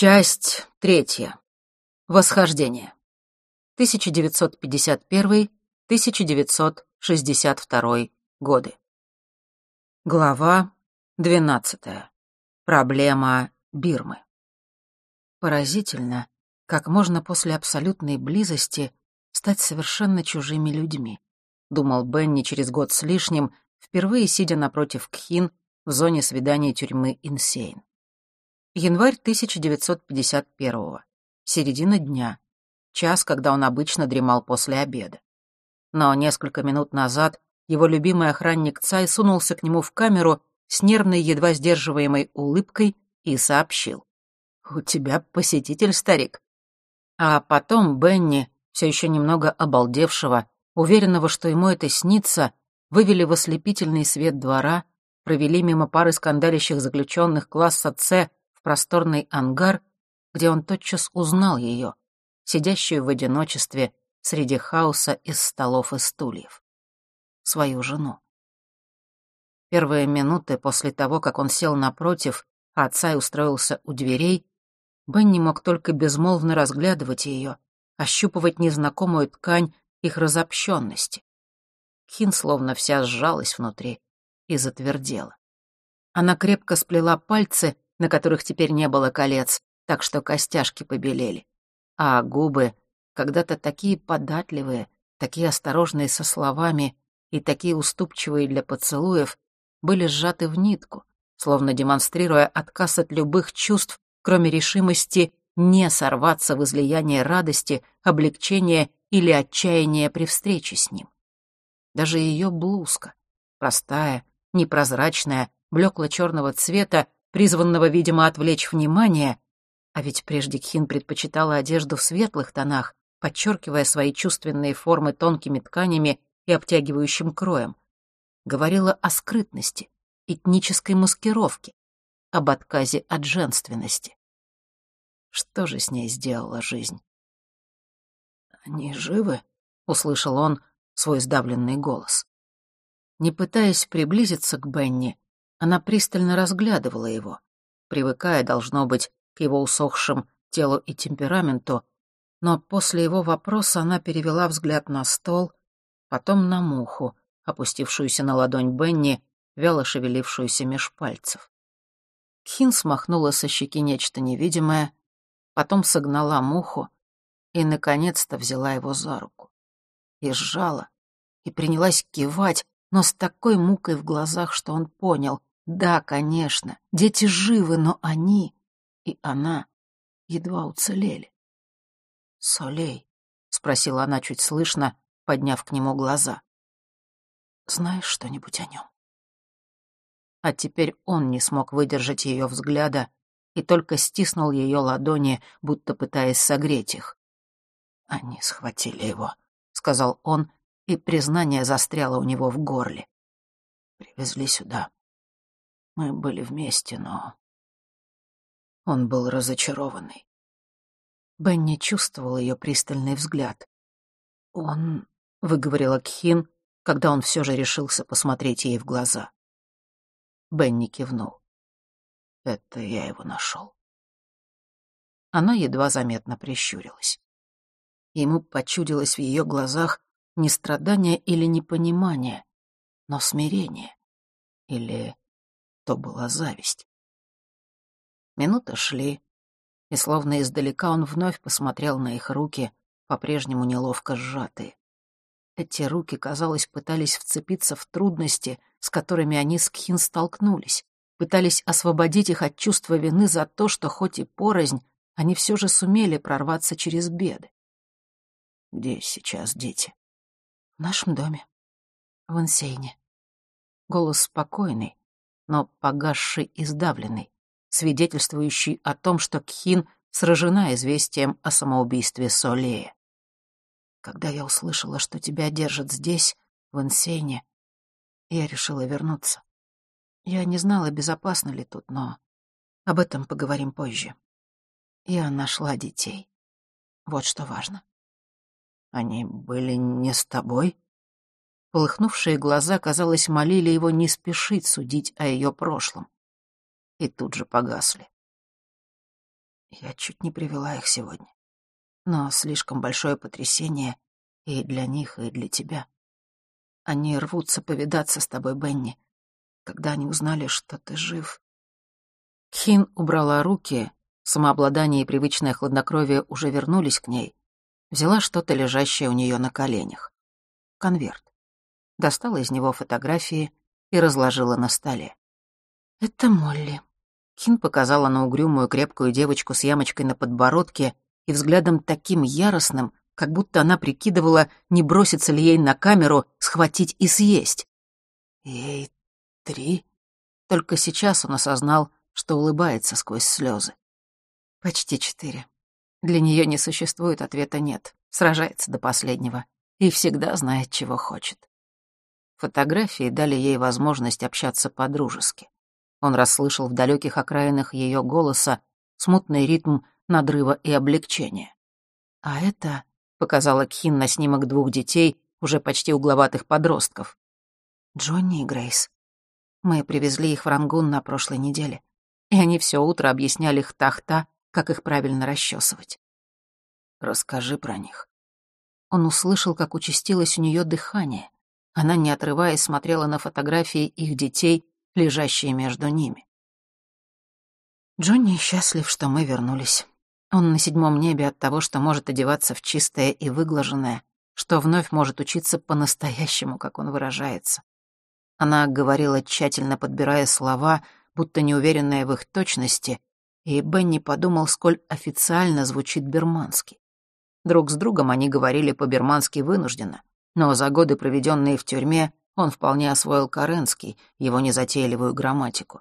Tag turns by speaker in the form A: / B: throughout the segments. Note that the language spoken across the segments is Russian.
A: Часть третья. Восхождение. 1951-1962 годы. Глава 12. Проблема Бирмы. Поразительно, как можно после абсолютной близости стать совершенно чужими людьми, думал Бенни через год с лишним, впервые сидя напротив Кхин в зоне свидания тюрьмы Инсейн. Январь 1951-го. Середина дня. Час, когда он обычно дремал после обеда. Но несколько минут назад его любимый охранник Цай сунулся к нему в камеру с нервной, едва сдерживаемой улыбкой и сообщил. «У тебя посетитель, старик». А потом Бенни, все еще немного обалдевшего, уверенного, что ему это снится, вывели в ослепительный свет двора, провели мимо пары скандалящих заключенных класса «С» в просторный ангар, где он тотчас узнал ее, сидящую в одиночестве среди хаоса из столов и стульев. Свою жену. Первые минуты после того, как он сел напротив, а отца и устроился у дверей, Бенни мог только безмолвно разглядывать ее, ощупывать незнакомую ткань их разобщенности. Хин словно вся сжалась внутри и затвердела. Она крепко сплела пальцы, на которых теперь не было колец, так что костяшки побелели. А губы, когда-то такие податливые, такие осторожные со словами и такие уступчивые для поцелуев, были сжаты в нитку, словно демонстрируя отказ от любых чувств, кроме решимости не сорваться в излияние радости, облегчения или отчаяния при встрече с ним. Даже ее блузка, простая, непрозрачная, блекло-черного цвета, призванного, видимо, отвлечь внимание, а ведь прежде Кхин предпочитала одежду в светлых тонах, подчеркивая свои чувственные формы тонкими тканями и обтягивающим кроем. Говорила о скрытности, этнической маскировке, об отказе от женственности. Что же с ней сделала жизнь? «Они живы?» — услышал он свой сдавленный голос. Не пытаясь приблизиться к Бенни, она пристально разглядывала его, привыкая, должно быть, к его усохшим телу и темпераменту, но после его вопроса она перевела взгляд на стол, потом на муху, опустившуюся на ладонь Бенни, вяло шевелившуюся меж пальцев. Хин смахнула со щеки нечто невидимое, потом согнала муху и, наконец-то, взяла его за руку. И сжала, и принялась кивать, но с такой мукой в глазах, что он понял, да, конечно, дети живы, но они и она едва уцелели. «Солей?» — спросила она чуть слышно, подняв к нему глаза. «Знаешь что-нибудь о нем?» А теперь он не смог выдержать ее взгляда и только стиснул ее ладони, будто пытаясь согреть их. «Они схватили его», — сказал он, и признание застряло у него в горле. «Привезли сюда. Мы были вместе, но... Он был разочарованный. Бенни чувствовал ее пристальный взгляд. «Он...» — выговорила Кхин, когда он все же решился посмотреть ей в глаза. Бенни кивнул. «Это я его нашел». Она едва заметно прищурилась. Ему почудилось в ее глазах не страдание или непонимание, но смирение. Или то была зависть. Минуты шли, и словно издалека он вновь посмотрел на их руки, по-прежнему неловко сжатые. Эти руки, казалось, пытались вцепиться в трудности, с которыми они с Кхин столкнулись, пытались освободить их от чувства вины за то, что хоть и порознь, они все же сумели прорваться через беды. «Где сейчас дети?» «В нашем доме. В Инсейне». Голос спокойный, но погасший и сдавленный, свидетельствующий о том, что Кхин сражена известием о самоубийстве Солея. Когда я услышала, что тебя держат здесь, в Инсейне, я решила вернуться. Я не знала, безопасно ли тут, но об этом поговорим позже. Я нашла детей. Вот что важно. Они были не с тобой? Полыхнувшие глаза, казалось, молили его не спешить судить о ее прошлом. И тут же погасли. Я чуть не привела их сегодня. Но слишком большое потрясение и для них, и для тебя. Они рвутся повидаться с тобой, Бенни. Когда они узнали, что ты жив... Хин убрала руки, самообладание и привычное хладнокровие уже вернулись к ней. Взяла что-то, лежащее у нее на коленях. Конверт. Достала из него фотографии и разложила на столе. «Это Молли». Хин показала на угрюмую крепкую девочку с ямочкой на подбородке и взглядом таким яростным, как будто она прикидывала, не бросится ли ей на камеру схватить и съесть. Ей три. Только сейчас он осознал, что улыбается сквозь слезы. Почти четыре. Для нее не существует ответа «нет», сражается до последнего и всегда знает, чего хочет. Фотографии дали ей возможность общаться по-дружески. Он расслышал в далеких окраинах ее голоса смутный ритм надрыва и облегчения. «А это...» — показала Кхин на снимок двух детей, уже почти угловатых подростков. «Джонни и Грейс. Мы привезли их в Рангун на прошлой неделе, и они все утро объясняли хтахта, как их правильно расчесывать. Расскажи про них». Он услышал, как участилось у нее дыхание. Она, не отрываясь, смотрела на фотографии их детей, лежащие между ними. Джонни счастлив, что мы вернулись. Он на седьмом небе от того, что может одеваться в чистое и выглаженное, что вновь может учиться по-настоящему, как он выражается. Она говорила, тщательно подбирая слова, будто неуверенная в их точности, и Бенни подумал, сколь официально звучит берманский. Друг с другом они говорили по-бермански вынужденно, но за годы, проведенные в тюрьме, он вполне освоил каренский, его незатейливую грамматику.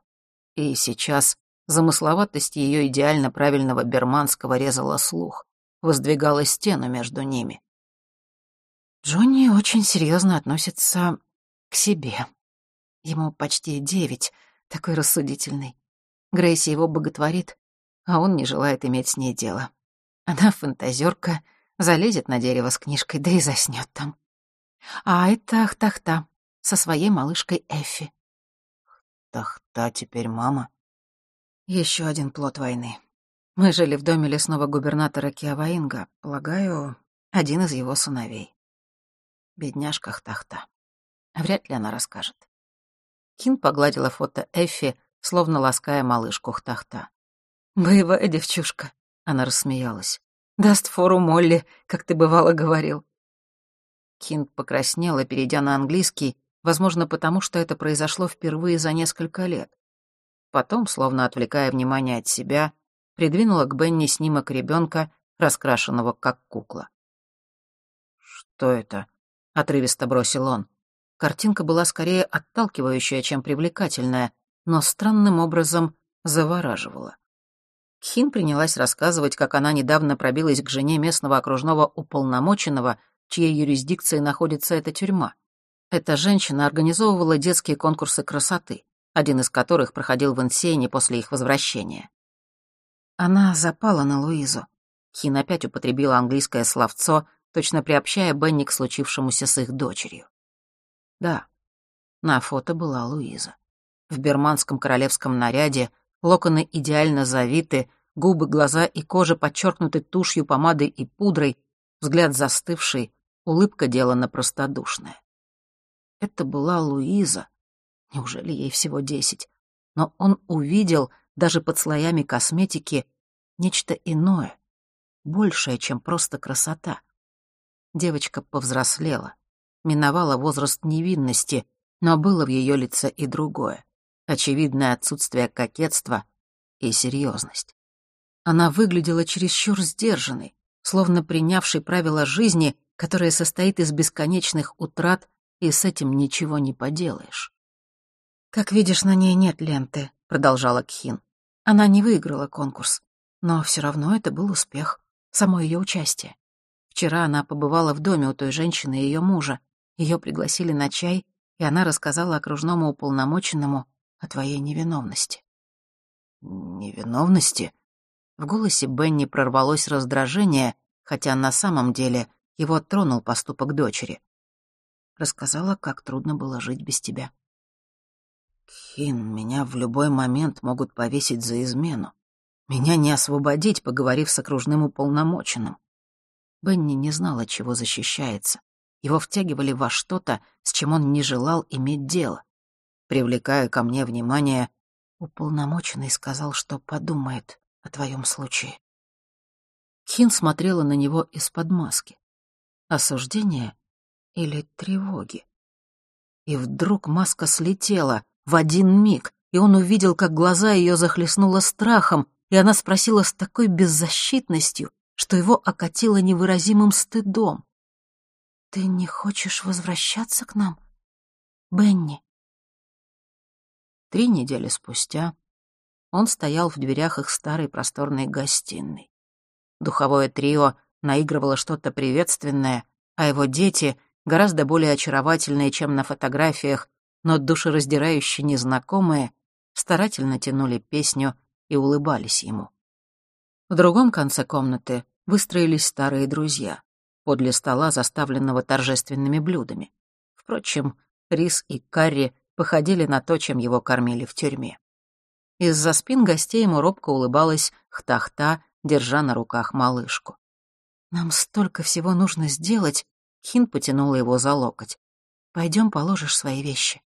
A: И сейчас замысловатость ее идеально правильного берманского резала слух, воздвигала стену между ними. Джонни очень серьезно относится к себе. Ему почти девять, такой рассудительный. Грейси его боготворит, а он не желает иметь с ней дело. Она фантазерка, залезет на дерево с книжкой, да и заснет там. А это Ахтахта со своей малышкой Эффи. Тахта теперь мама? Еще один плод войны. Мы жили в доме лесного губернатора Киаваинга, полагаю, один из его сыновей. Бедняжка Ахтахта. Вряд ли она расскажет. Кхин погладила фото Эффи, словно лаская малышку Хта Хта. «Боевая девчушка», — она рассмеялась. «Даст фору Молли, как ты бывало говорил. Кхин покраснела, перейдя на английский, возможно, потому что это произошло впервые за несколько лет. Потом, словно отвлекая внимание от себя, придвинула к Бенни снимок ребенка, раскрашенного как кукла. «Что это?» — отрывисто бросил он. Картинка была скорее отталкивающая, чем привлекательная, но странным образом завораживала. Кхин принялась рассказывать, как она недавно пробилась к жене местного окружного уполномоченного, чьей юрисдикции находится эта тюрьма. Эта женщина организовывала детские конкурсы красоты, один из которых проходил в Инсейне после их возвращения. Она запала на Луизу. Хин опять употребила английское словцо, точно приобщая Бенни к случившемуся с их дочерью. Да, на фото была Луиза. В берманском королевском наряде, локоны идеально завиты, губы, глаза и кожа подчеркнуты тушью, помадой и пудрой, взгляд застывший, улыбка делана простодушная. Это была Луиза. Неужели ей всего десять? Но он увидел, даже под слоями косметики, нечто иное, большее, чем просто красота. Девочка повзрослела, миновала возраст невинности, но было в ее лице и другое, очевидное отсутствие кокетства и серьезность. Она выглядела чересчур сдержанной, словно принявшей правила жизни которая состоит из бесконечных утрат, и с этим ничего не поделаешь. «Как видишь, на ней нет ленты», — продолжала Кхин. Она не выиграла конкурс, но все равно это был успех, само ее участие. Вчера она побывала в доме у той женщины и ее мужа. Ее пригласили на чай, и она рассказала окружному уполномоченному о твоей невиновности. «Невиновности?» В голосе Бенни прорвалось раздражение, хотя на самом деле его тронул поступок дочери. Рассказала, как трудно было жить без тебя. Хин, меня в любой момент могут повесить за измену. Меня не освободить, поговорив с окружным уполномоченным. Бенни не знал, от чего защищается. Его втягивали во что-то, с чем он не желал иметь дело. Привлекая ко мне внимание, уполномоченный сказал, что подумает о твоем случае. Хин смотрела на него из-под маски. Осуждение или тревоги? И вдруг маска слетела в один миг, и он увидел, как глаза ее захлестнуло страхом, и она спросила с такой беззащитностью, что его окатило невыразимым стыдом. «Ты не хочешь возвращаться к нам, Бенни?» Три недели спустя он стоял в дверях их старой просторной гостиной. Духовое трио наигрывало что-то приветственное, а его дети, гораздо более очаровательные, чем на фотографиях, но душераздирающе незнакомые, старательно тянули песню и улыбались ему. В другом конце комнаты выстроились старые друзья, подле стола, заставленного торжественными блюдами. Впрочем, рис и карри походили на то, чем его кормили в тюрьме. Из-за спин гостей ему робко улыбалась Хтахта, держа на руках малышку. «Нам столько всего нужно сделать», — Хин потянула его за локоть. «Пойдем положишь свои вещи».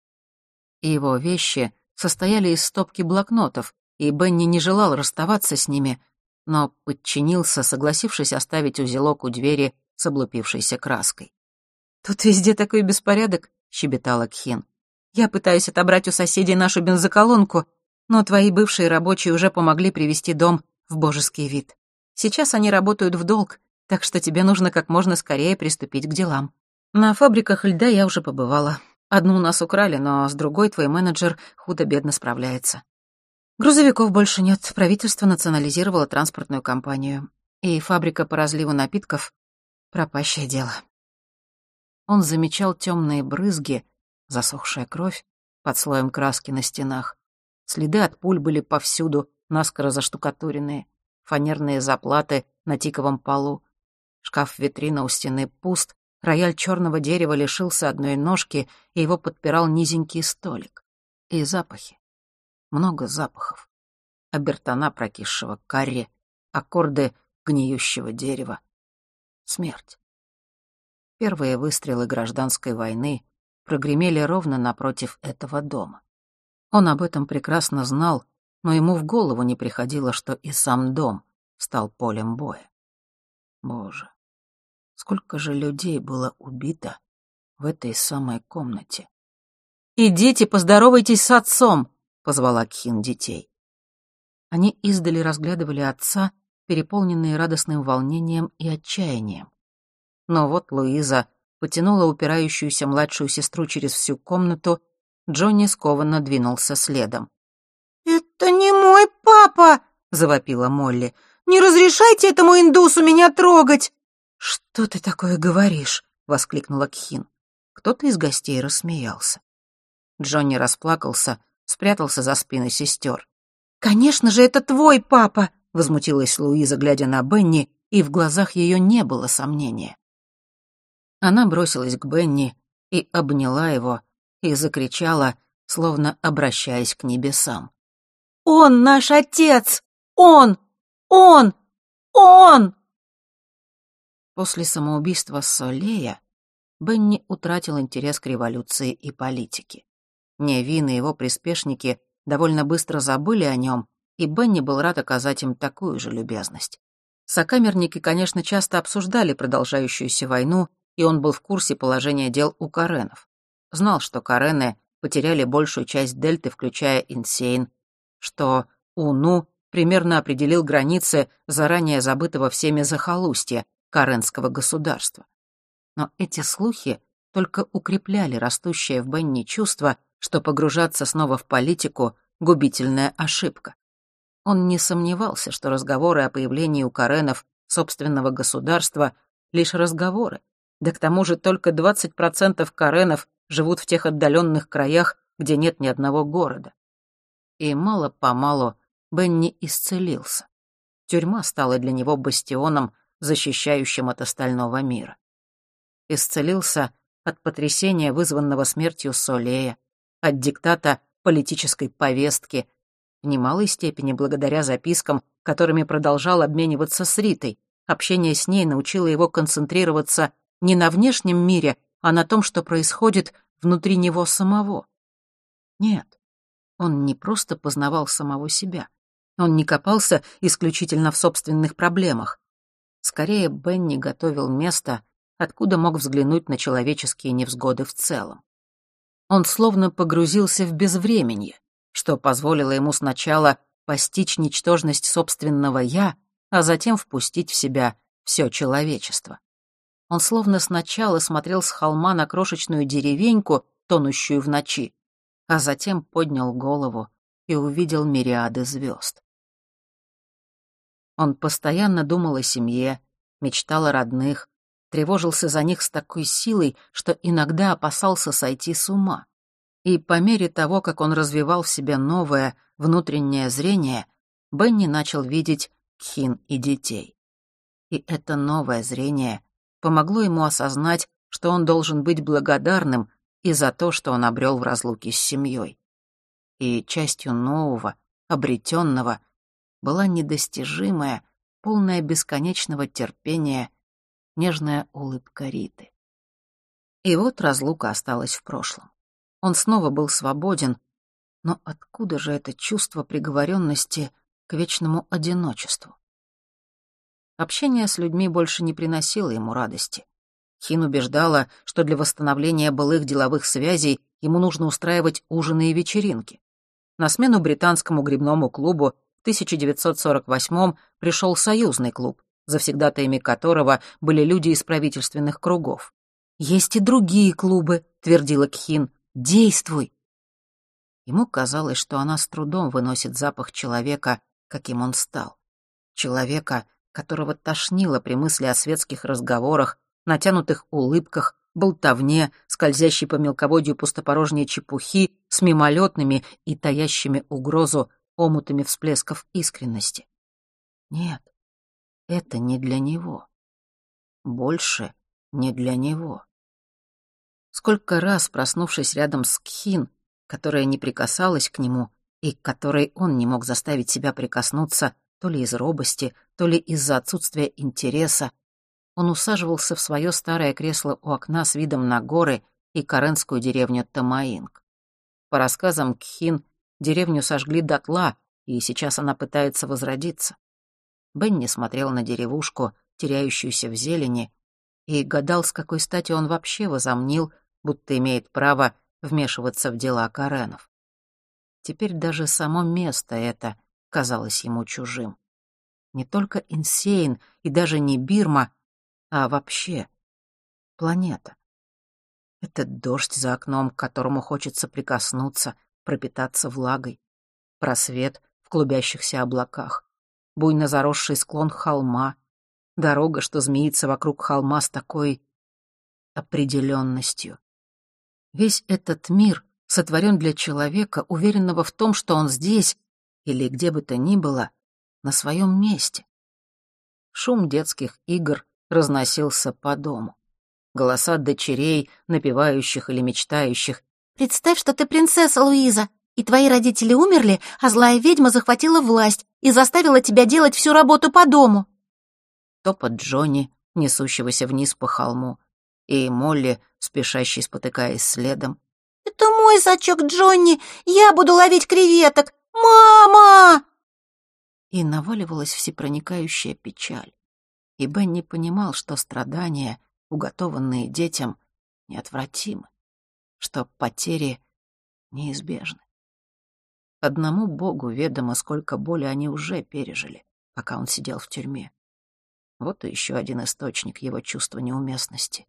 A: его вещи состояли из стопки блокнотов, и Бенни не желал расставаться с ними, но подчинился, согласившись оставить узелок у двери с облупившейся краской. «Тут везде такой беспорядок», — щебетала Кхин. «Я пытаюсь отобрать у соседей нашу бензоколонку, но твои бывшие рабочие уже помогли привести дом в божеский вид. Сейчас они работают в долг, так что тебе нужно как можно скорее приступить к делам. На фабриках льда я уже побывала. Одну у нас украли, но с другой твой менеджер худо-бедно справляется. Грузовиков больше нет, правительство национализировало транспортную компанию. И фабрика по разливу напитков — пропащее дело. Он замечал темные брызги, засохшая кровь под слоем краски на стенах. Следы от пуль были повсюду, наскоро заштукатуренные, фанерные заплаты на тиковом полу. Шкаф-витрина у стены пуст, рояль черного дерева лишился одной ножки, и его подпирал низенький столик. И запахи. Много запахов. Обертона прокисшего карри, аккорды гниющего дерева. Смерть. Первые выстрелы гражданской войны прогремели ровно напротив этого дома. Он об этом прекрасно знал, но ему в голову не приходило, что и сам дом стал полем боя. Боже, сколько же людей было убито в этой самой комнате. «Идите, поздоровайтесь с отцом!» — позвала Кхин детей. Они издали разглядывали отца, переполненные радостным волнением и отчаянием. Но вот Луиза потянула упирающуюся младшую сестру через всю комнату, Джонни скованно двинулся следом. «Это не мой папа!» — завопила Молли. «Не разрешайте этому индусу меня трогать!» «Что ты такое говоришь?» — воскликнула Кхин. Кто-то из гостей рассмеялся. Джонни расплакался, спрятался за спиной сестер. «Конечно же, это твой папа!» — возмутилась Луиза, глядя на Бенни, и в глазах ее не было сомнения. Она бросилась к Бенни и обняла его, и закричала, словно обращаясь к небесам. «Он наш отец! Он! Он! Он!» После самоубийства Солея Бенни утратил интерес к революции и политике. Невин и его приспешники довольно быстро забыли о нем, и Бенни был рад оказать им такую же любезность. Сокамерники, конечно, часто обсуждали продолжающуюся войну, и он был в курсе положения дел у Каренов. Знал, что Карены потеряли большую часть дельты, включая Инсейн, что Уну примерно определил границы заранее забытого всеми захолустья Каренского государства. Но эти слухи только укрепляли растущее в Бенни чувство, что погружаться снова в политику — губительная ошибка. Он не сомневался, что разговоры о появлении у Каренов собственного государства — лишь разговоры, да к тому же только 20% Каренов живут в тех отдаленных краях, где нет ни одного города. И мало-помалу Бенни исцелился. Тюрьма стала для него бастионом, защищающим от остального мира. Исцелился от потрясения, вызванного смертью Солея, от диктата политической повестки, в немалой степени благодаря запискам, которыми продолжал обмениваться с Ритой. Общение с ней научило его концентрироваться не на внешнем мире, а на том, что происходит внутри него самого. Нет, он не просто познавал самого себя. Он не копался исключительно в собственных проблемах. Скорее, Бенни готовил место, откуда мог взглянуть на человеческие невзгоды в целом. Он словно погрузился в безвременье, что позволило ему сначала постичь ничтожность собственного «я», а затем впустить в себя все человечество. Он словно сначала смотрел с холма на крошечную деревеньку, тонущую в ночи, а затем поднял голову и увидел мириады звезд. Он постоянно думал о семье, мечтал о родных, тревожился за них с такой силой, что иногда опасался сойти с ума. И по мере того, как он развивал в себе новое, внутреннее зрение, Бенни начал видеть Кхин и детей. И это новое зрение помогло ему осознать, что он должен быть благодарным и за то, что он обрел в разлуке с семьей. И частью нового, обретенного, была недостижимая, полная бесконечного терпения, нежная улыбка Риты. И вот разлука осталась в прошлом. Он снова был свободен, но откуда же это чувство приговоренности к вечному одиночеству? Общение с людьми больше не приносило ему радости. Хин убеждала, что для восстановления былых деловых связей ему нужно устраивать ужины и вечеринки. На смену британскому грибному клубу 1948-м пришел союзный клуб, завсегдатаями которого были люди из правительственных кругов. «Есть и другие клубы», — твердила Кхин. «Действуй!» Ему казалось, что она с трудом выносит запах человека, каким он стал. Человека, которого тошнило при мысли о светских разговорах, натянутых улыбках, болтовне, скользящей по мелководью пустопорожней чепухи с мимолетными и таящими угрозу омутами всплесков искренности. Нет, это не для него. Больше не для него. Сколько раз, проснувшись рядом с Кхин, которая не прикасалась к нему и к которой он не мог заставить себя прикоснуться то ли из робости, то ли из-за отсутствия интереса, он усаживался в свое старое кресло у окна с видом на горы и каренскую деревню Тамаинг. По рассказам Кхин, деревню сожгли дотла, и сейчас она пытается возродиться. Бенни смотрел на деревушку, теряющуюся в зелени, и гадал, с какой стати он вообще возомнил, будто имеет право вмешиваться в дела Каренов. Теперь даже само место это казалось ему чужим. Не только Инсейн и даже не Бирма, а вообще планета. Этот дождь за окном, к которому хочется прикоснуться, пропитаться влагой. Просвет в клубящихся облаках. Буйно заросший склон холма. Дорога, что змеится вокруг холма с такой определенностью. Весь этот мир сотворен для человека, уверенного в том, что он здесь или где бы то ни было, на своем месте. Шум детских игр разносился по дому. Голоса дочерей, напевающих или мечтающих.
B: «Представь, что ты принцесса, Луиза, и твои родители умерли, а злая ведьма захватила власть и заставила тебя делать всю работу по дому».
A: Топот Джонни, несущегося вниз по холму, и Молли, спешащей, спотыкаясь следом.
B: «Это мой сачок, Джонни! Я буду ловить креветок! Мама!»
A: И наваливалась всепроникающая печаль и Бенни понимал, что страдания, уготованные детям, неотвратимы, что потери неизбежны. Одному Богу ведомо, сколько боли они уже пережили, пока он сидел в тюрьме. Вот и еще один источник его чувства неуместности.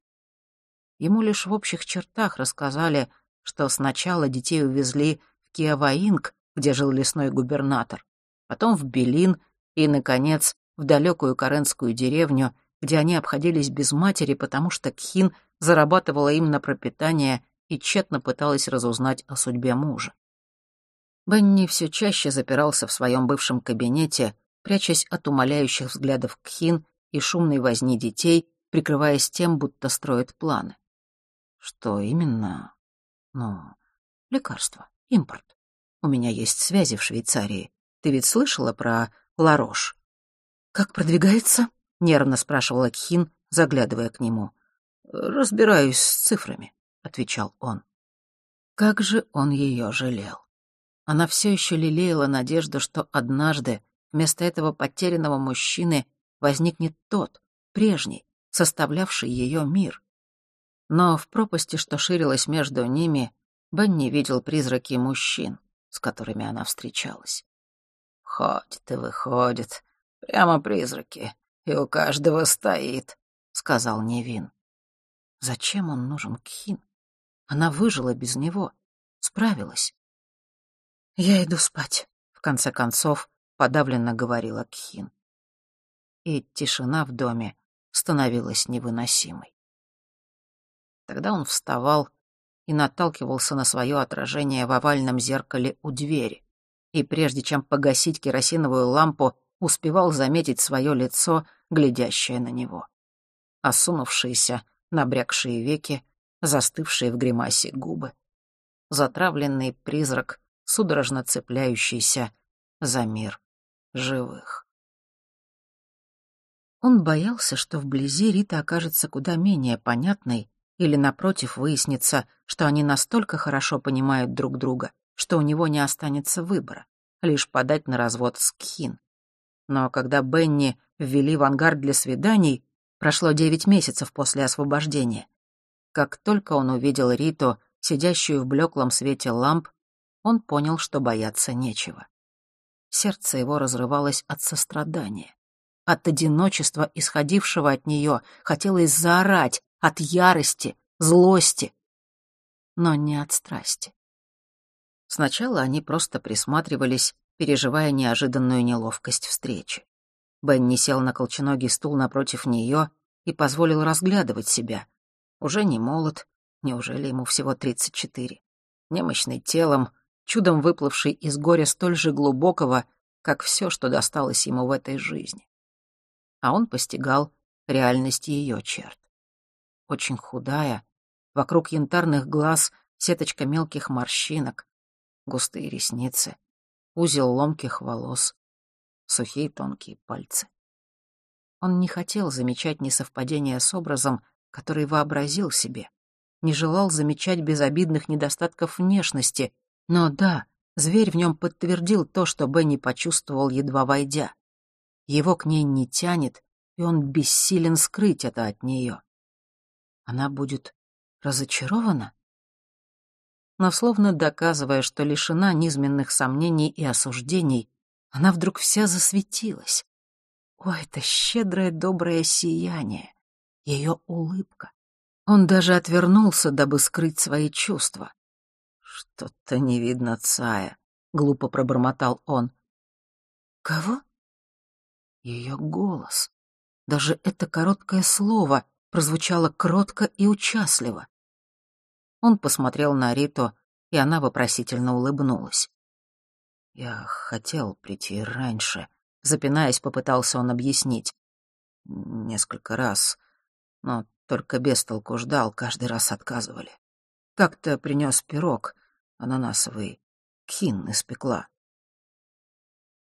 A: Ему лишь в общих чертах рассказали, что сначала детей увезли в Киаваинг, где жил лесной губернатор, потом в Белин и, наконец, в далекую каренскую деревню, где они обходились без матери, потому что Кхин зарабатывала им на пропитание и тщетно пыталась разузнать о судьбе мужа. Бенни все чаще запирался в своем бывшем кабинете, прячась от умоляющих взглядов Кхин и шумной возни детей, прикрываясь тем, будто строит планы. Что именно? Ну, лекарство, импорт. У меня есть связи в Швейцарии. Ты ведь слышала про Ларош?»
B: «Как продвигается?» — нервно спрашивала Кхин, заглядывая к нему.
A: «Разбираюсь с цифрами», — отвечал он. Как же он ее жалел. Она все еще лелеяла надежду, что однажды вместо этого потерянного мужчины возникнет тот, прежний, составлявший ее мир. Но в пропасти, что ширилась между ними, Бенни видел призраки мужчин, с которыми она встречалась. «Ходит и выходит, прямо призраки, и у каждого стоит», — сказал Невин. Зачем он нужен Кхин? Она выжила без него, справилась.
B: «Я иду спать», —
A: в конце концов подавленно говорила Кхин. И тишина в доме становилась невыносимой. Тогда он вставал и наталкивался на свое отражение в овальном зеркале у двери, и прежде чем погасить керосиновую лампу, успевал заметить свое лицо, глядящее на него. Осунувшиеся, набрякшие веки, застывшие в гримасе губы. Затравленный призрак, судорожно цепляющийся за мир живых. Он боялся, что вблизи Рита окажется куда менее понятной, или, напротив, выяснится, что они настолько хорошо понимают друг друга, что у него не останется выбора, лишь подать на развод с Кхин. Но когда Бенни ввели в ангар для свиданий, прошло девять месяцев после освобождения. Как только он увидел Риту, сидящую в блеклом свете ламп, он понял, что бояться нечего. Сердце его разрывалось от сострадания. От одиночества, исходившего от нее, хотелось заорать от ярости, злости, но не от страсти. Сначала они просто присматривались, переживая неожиданную неловкость встречи. Бенни сел на колченогий стул напротив нее и позволил разглядывать себя. Уже не молод, неужели ему всего тридцать четыре? Немощный телом, чудом выплывший из горя столь же глубокого, как все, что досталось ему в этой жизни а он постигал реальность ее черт. Очень худая, вокруг янтарных глаз сеточка мелких морщинок, густые ресницы, узел ломких волос, сухие тонкие пальцы. Он не хотел замечать несовпадения с образом, который вообразил себе, не желал замечать безобидных недостатков внешности, но да, зверь в нем подтвердил то, что Бенни почувствовал, едва войдя. Его к ней не тянет, и он бессилен скрыть это от нее. Она будет разочарована? Но словно доказывая, что лишена низменных сомнений и осуждений, она вдруг вся засветилась. О, это щедрое доброе сияние, ее улыбка. Он даже отвернулся, дабы скрыть свои чувства. «Что-то не видно Цая», — глупо пробормотал он. «Кого?» Ее голос. Даже это короткое слово прозвучало кротко и участливо. Он посмотрел на Риту, и она вопросительно улыбнулась. «Я хотел прийти раньше», — запинаясь, попытался он объяснить. Несколько раз, но только без толку ждал, каждый раз отказывали. Как-то принес пирог, ананасовый, кхин испекла.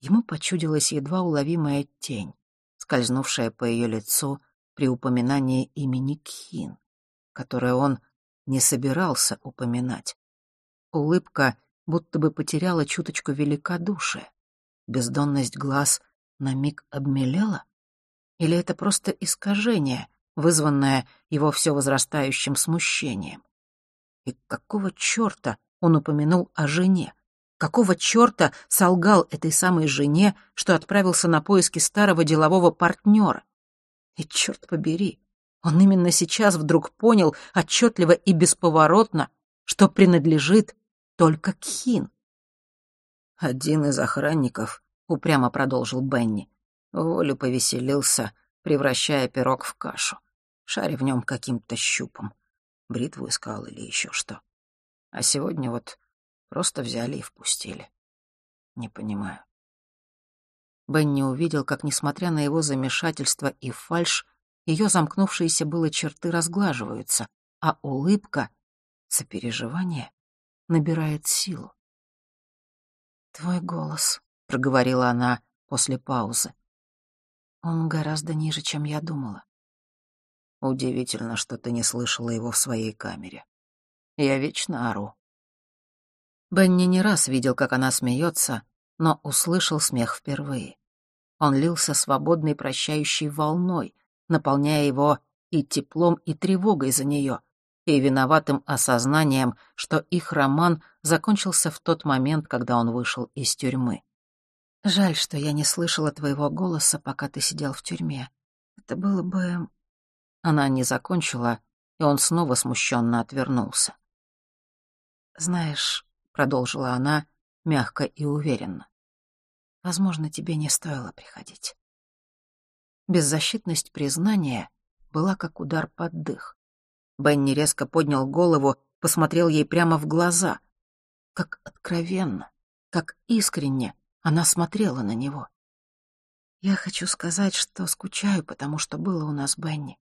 A: Ему почудилась едва уловимая тень, скользнувшая по ее лицу при упоминании имени Кхин, которое он не собирался упоминать. Улыбка будто бы потеряла чуточку великодушия. Бездонность глаз на миг обмелела? Или это просто искажение, вызванное его все возрастающим смущением? И какого черта он упомянул о жене? Какого черта солгал этой самой жене, что отправился на поиски старого делового партнера? И черт побери, он именно сейчас вдруг понял отчетливо и бесповоротно, что принадлежит только Кхин. Один из охранников, упрямо продолжил Бенни, волю повеселился, превращая пирог в кашу, шаря в нем каким-то щупом. Бритву искал или еще что. А сегодня вот Просто взяли и впустили. Не понимаю. Бенни увидел, как, несмотря на его замешательство и фальшь, ее замкнувшиеся было черты разглаживаются, а улыбка, сопереживание, набирает силу. «Твой голос», — проговорила она после паузы. «Он гораздо ниже, чем я думала». «Удивительно, что ты не слышала его в своей камере. Я вечно ору». Бенни не раз видел, как она смеется, но услышал смех впервые. Он лился свободной прощающей волной, наполняя его и теплом, и тревогой за нее, и виноватым осознанием, что их роман закончился в тот момент, когда он вышел из тюрьмы. «Жаль, что я не слышала твоего голоса, пока ты сидел в тюрьме. Это было бы...» Она не закончила, и он снова смущенно отвернулся. «Знаешь», — продолжила она, мягко и уверенно, «возможно, тебе не стоило приходить». Беззащитность признания была как удар под дых. Бенни резко поднял голову, посмотрел ей прямо в глаза. Как откровенно, как искренне она смотрела на него. «Я хочу сказать, что скучаю, потому что было у нас, Бенни.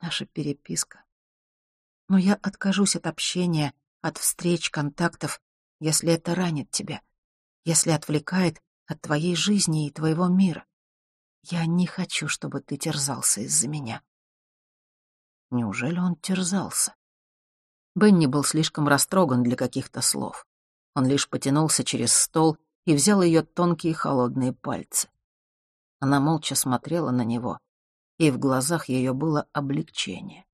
A: Наша переписка. Но я откажусь от общения, от встреч, контактов, если это ранит тебя, если отвлекает от твоей жизни и твоего мира. Я не хочу, чтобы ты терзался из-за меня. Неужели он терзался? Бенни был слишком растроган для каких-то слов. Он лишь потянулся через стол и взял ее тонкие холодные пальцы. Она молча смотрела на него, и в глазах ее было облегчение.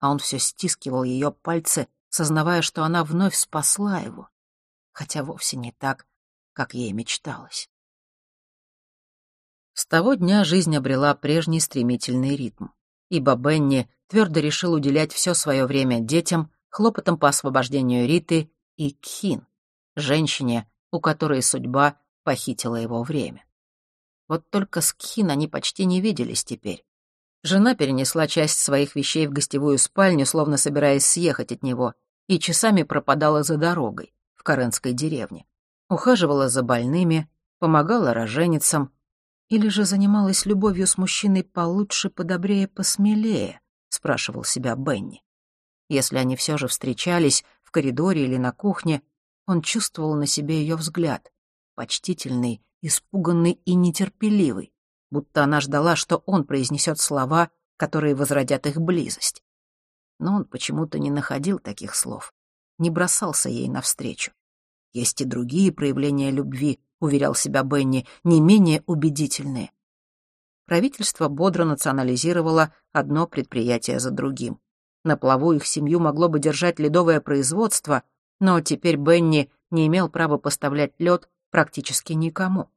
A: А он все стискивал ее пальцы, сознавая, что она вновь спасла его, хотя вовсе не так, как ей мечталось. С того дня жизнь обрела прежний стремительный ритм, ибо Бенни твердо решил уделять все свое время детям, хлопотам по освобождению Риты и Кхин, женщине, у которой судьба похитила его время. Вот только с Кхин они почти не виделись теперь. Жена перенесла часть своих вещей в гостевую спальню, словно собираясь съехать от него, и часами пропадала за дорогой, в Каренской деревне. Ухаживала за больными, помогала роженицам, или же занималась любовью с мужчиной получше, подобрее, посмелее, спрашивал себя Бенни. Если они все же встречались в коридоре или на кухне, он чувствовал на себе ее взгляд, почтительный, испуганный и нетерпеливый, будто она ждала, что он произнесет слова, которые возродят их близость. Но он почему-то не находил таких слов, не бросался ей навстречу. Есть и другие проявления любви, уверял себя Бенни, не менее убедительные. Правительство бодро национализировало одно предприятие за другим. На плаву их семью могло бы держать ледовое производство, но теперь Бенни не имел права поставлять лед практически никому,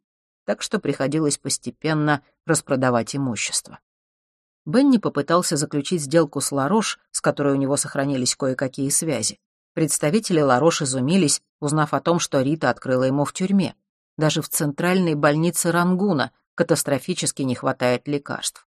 A: так что приходилось постепенно распродавать имущество. Бенни попытался заключить сделку с Ларош, с которой у него сохранились кое-какие связи. Представители Ларош изумились, узнав о том, что Рита открыла ему в тюрьме. Даже в центральной больнице Рангуна катастрофически не хватает лекарств.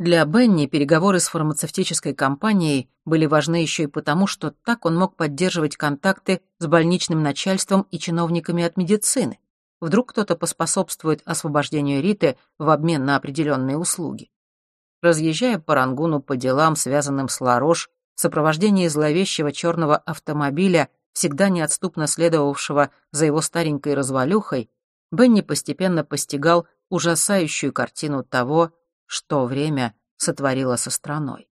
A: Для Бенни переговоры с фармацевтической компанией были важны еще и потому, что так он мог поддерживать контакты с больничным начальством и чиновниками от медицины. Вдруг кто-то поспособствует освобождению Риты в обмен на определенные услуги. Разъезжая по Рангуну по делам, связанным с Ларош, в сопровождении зловещего черного автомобиля, всегда неотступно следовавшего за его старенькой развалюхой, Бенни постепенно постигал ужасающую картину того, что время сотворило со страной.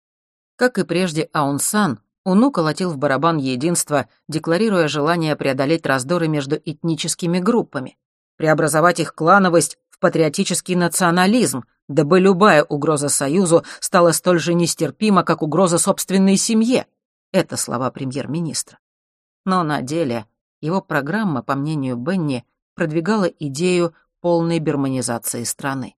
A: Как и прежде Аунсан, Уну колотил в барабан единства, декларируя желание преодолеть раздоры между этническими группами, преобразовать их клановость в патриотический национализм, дабы любая угроза Союзу стала столь же нестерпима, как угроза собственной семье. Это слова премьер-министра. Но на деле его программа, по мнению Бенни, продвигала идею полной берманизации страны.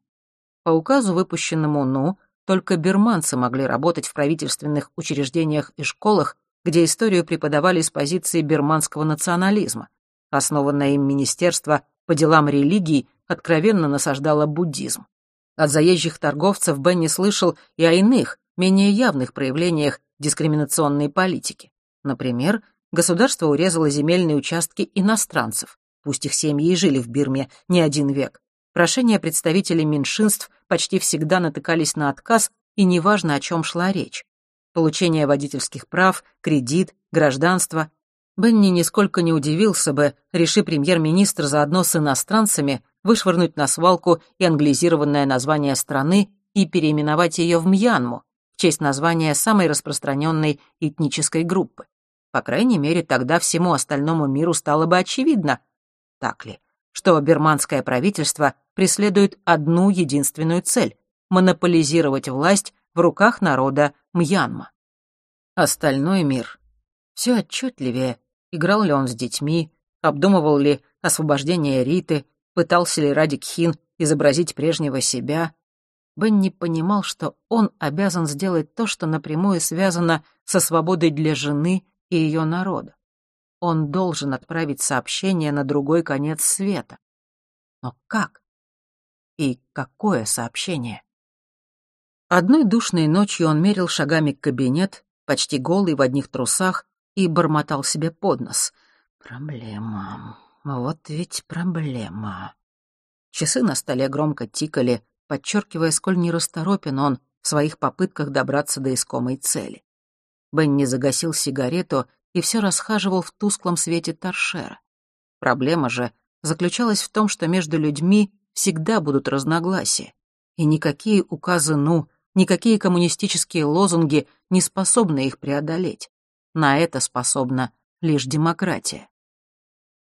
A: По указу, выпущенному НУ, только берманцы могли работать в правительственных учреждениях и школах, где историю преподавали с позиции берманского национализма. Основанное им министерство по делам религий откровенно насаждало буддизм. От заезжих торговцев Бенни слышал и о иных, менее явных проявлениях дискриминационной политики. Например, государство урезало земельные участки иностранцев, Пусть их семьи и жили в Бирме не один век. Прошения представителей меньшинств почти всегда натыкались на отказ, и неважно, о чем шла речь. Получение водительских прав, кредит, гражданство. Бенни нисколько не удивился бы, реши премьер-министр заодно с иностранцами вышвырнуть на свалку и англизированное название страны и переименовать ее в Мьянму в честь названия самой распространенной этнической группы. По крайней мере, тогда всему остальному миру стало бы очевидно, так ли, что бирманское правительство преследует одну единственную цель — монополизировать власть в руках народа Мьянма. Остальной мир все отчетливее играл ли он с детьми, обдумывал ли освобождение Риты, пытался ли ради Кхин изобразить прежнего себя. Бенни понимал, что он обязан сделать то, что напрямую связано со свободой для жены и ее народа. Он должен отправить сообщение на другой конец света. Но как? И какое сообщение? Одной душной ночью он мерил шагами кабинет, почти голый в одних трусах, и бормотал себе под нос. «Проблема. Вот ведь проблема». Часы на столе громко тикали, подчеркивая, сколь нерасторопен он в своих попытках добраться до искомой цели. Бенни загасил сигарету и все расхаживал в тусклом свете торшера. Проблема же заключалась в том, что между людьми всегда будут разногласия, и никакие указы «ну», никакие коммунистические лозунги не способны их преодолеть. На это способна лишь демократия.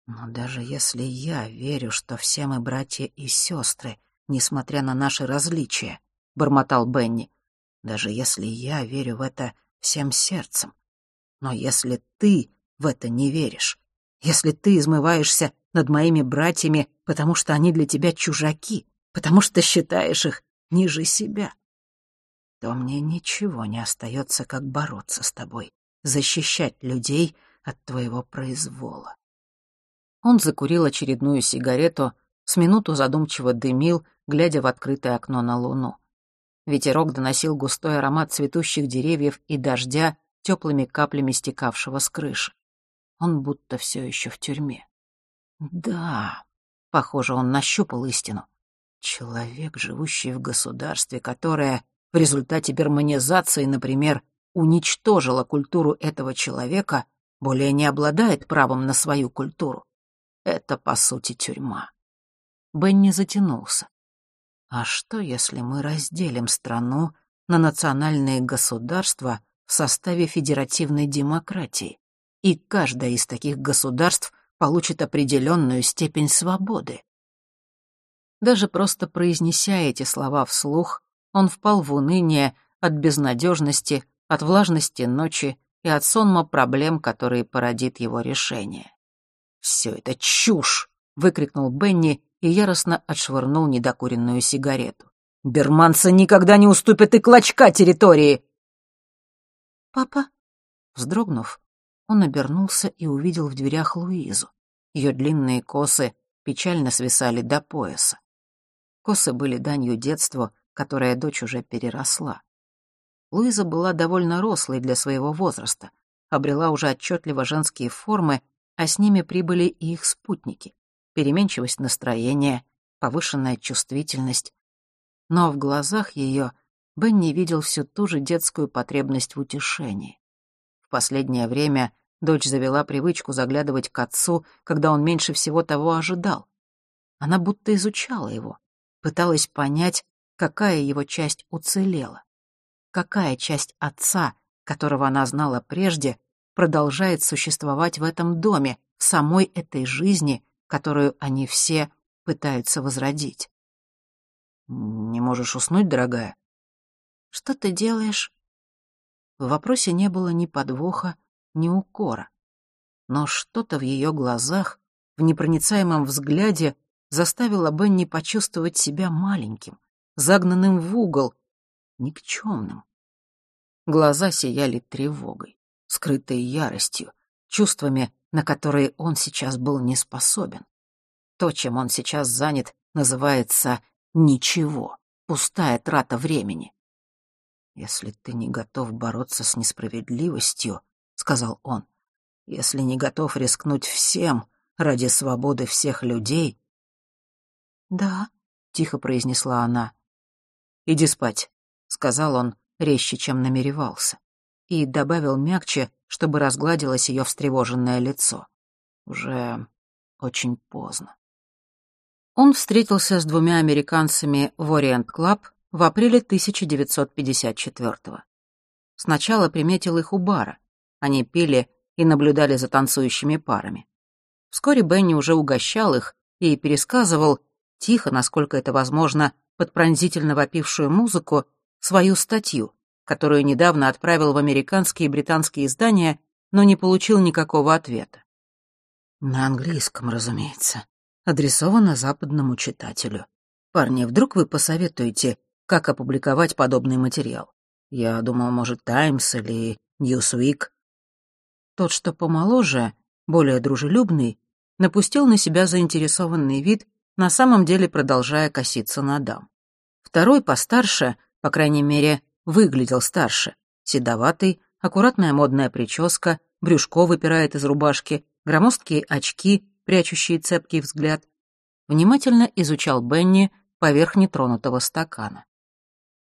A: Но даже если я верю, что все мы братья и сестры, несмотря на наши различия, — бормотал Бенни, — даже если я верю в это всем сердцем, но если ты в это не веришь, если ты измываешься над моими братьями, потому что они для тебя чужаки, потому что считаешь их ниже себя, то мне ничего не остается, как бороться с тобой, защищать людей от твоего произвола. Он закурил очередную сигарету, с минуту задумчиво дымил, глядя в открытое окно на луну. Ветерок доносил густой аромат цветущих деревьев и дождя, теплыми каплями стекавшего с крыши. Он будто все еще в тюрьме. Да, похоже, он нащупал истину. Человек, живущий в государстве, которое в результате берманизации, например, уничтожила культуру этого человека, более не обладает правом на свою культуру. Это, по сути, тюрьма. Бенни затянулся. А что, если мы разделим страну на национальные государства в составе федеративной демократии, и каждое из таких государств получит определенную степень свободы? Даже просто произнеся эти слова вслух, он впал в уныние от безнадежности от влажности ночи и от сонма проблем, которые породит его решение. «Все это чушь!» — выкрикнул Бенни и яростно отшвырнул недокуренную сигарету. «Берманцы никогда не уступят и клочка территории!»
B: «Папа?»
A: Вздрогнув, он обернулся и увидел в дверях Луизу. Ее длинные косы печально свисали до пояса. Косы были данью детству, которое дочь уже переросла. Луиза была довольно рослой для своего возраста, обрела уже отчетливо женские формы, а с ними прибыли и их спутники. Переменчивость настроения, повышенная чувствительность. Но в глазах ее Бенни видел всю ту же детскую потребность в утешении. В последнее время дочь завела привычку заглядывать к отцу, когда он меньше всего того ожидал. Она будто изучала его, пыталась понять, какая его часть уцелела какая часть отца, которого она знала прежде, продолжает существовать в этом доме, в самой этой жизни, которую они все пытаются возродить. «Не можешь уснуть, дорогая?» «Что ты делаешь?» В вопросе не было ни подвоха, ни укора. Но что-то в ее глазах, в непроницаемом взгляде заставило Бенни почувствовать себя маленьким, загнанным в угол, никчемным. Глаза сияли тревогой, скрытой яростью, чувствами, на которые он сейчас был не способен. То, чем он сейчас занят, называется «ничего», пустая трата времени. «Если ты не готов бороться с несправедливостью», — сказал он, — «если не готов рискнуть всем ради свободы всех людей...»
B: «Да», — тихо произнесла она.
A: «Иди спать», — сказал он, резче, чем намеревался, и добавил мягче, чтобы разгладилось ее встревоженное лицо. Уже очень поздно. Он встретился с двумя американцами в Ориент Клаб в апреле 1954-го. Сначала приметил их у бара. Они пили и наблюдали за танцующими парами. Вскоре Бенни уже угощал их и пересказывал, тихо, насколько это возможно, под пронзительно вопившую музыку, свою статью, которую недавно отправил в американские и британские издания, но не получил никакого ответа. На английском, разумеется. Адресовано западному читателю. Парни, вдруг вы посоветуете, как опубликовать подобный материал? Я думал, может, «Таймс» или «Ньюсвик». Тот, что помоложе, более дружелюбный, напустил на себя заинтересованный вид, на самом деле продолжая коситься на дам. Второй, постарше, по крайней мере, выглядел старше, седоватый, аккуратная модная прическа, брюшко выпирает из рубашки, громоздкие очки, прячущие цепкий взгляд, внимательно изучал Бенни поверх нетронутого стакана.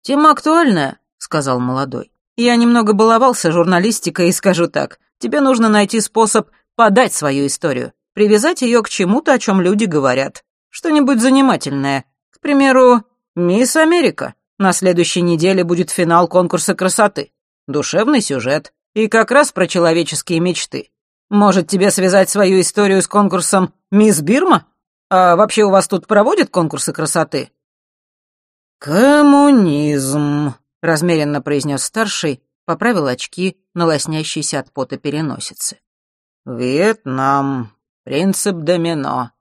A: «Тема актуальная», — сказал молодой. «Я немного баловался журналистикой и скажу так. Тебе нужно найти способ подать свою историю, привязать ее к чему-то, о чем люди говорят. Что-нибудь занимательное. К примеру, «Мисс Америка». На следующей неделе будет финал конкурса красоты. Душевный сюжет. И как раз про человеческие мечты. Может, тебе связать свою историю с конкурсом «Мисс Бирма»? А вообще у вас тут проводят конкурсы красоты?» «Коммунизм», — размеренно произнес старший, поправил очки на лоснящейся от пота переносицы. «Вьетнам. Принцип домино».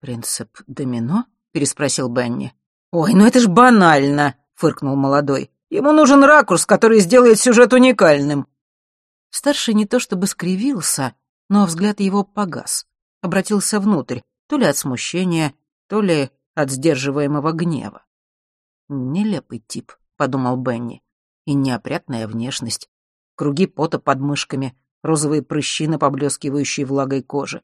A: «Принцип домино?» — переспросил Бенни. «Ой, ну это ж банально», — фыркнул молодой. «Ему нужен ракурс, который сделает сюжет уникальным». Старший не то чтобы скривился, но взгляд его погас, обратился внутрь, то ли от смущения, то ли от сдерживаемого гнева. «Нелепый тип», — подумал Бенни, — «и неопрятная внешность, круги пота под мышками, розовые прыщи на поблескивающей влагой кожи.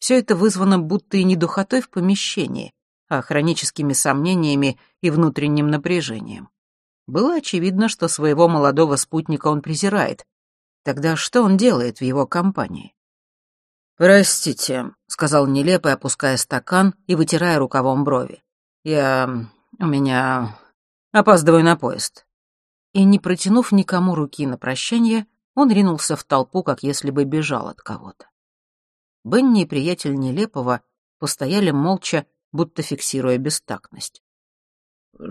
A: Все это вызвано будто и не духотой в помещении, а хроническими сомнениями и внутренним напряжением. Было очевидно, что своего молодого спутника он презирает, Тогда что он делает в его компании? «Простите», — сказал нелепо, опуская стакан и вытирая рукавом брови. «Я... у меня... опаздываю на поезд». И, не протянув никому руки на прощание, он ринулся в толпу, как если бы бежал от кого-то. Бенни и приятель Нелепого постояли молча, будто фиксируя бестактность.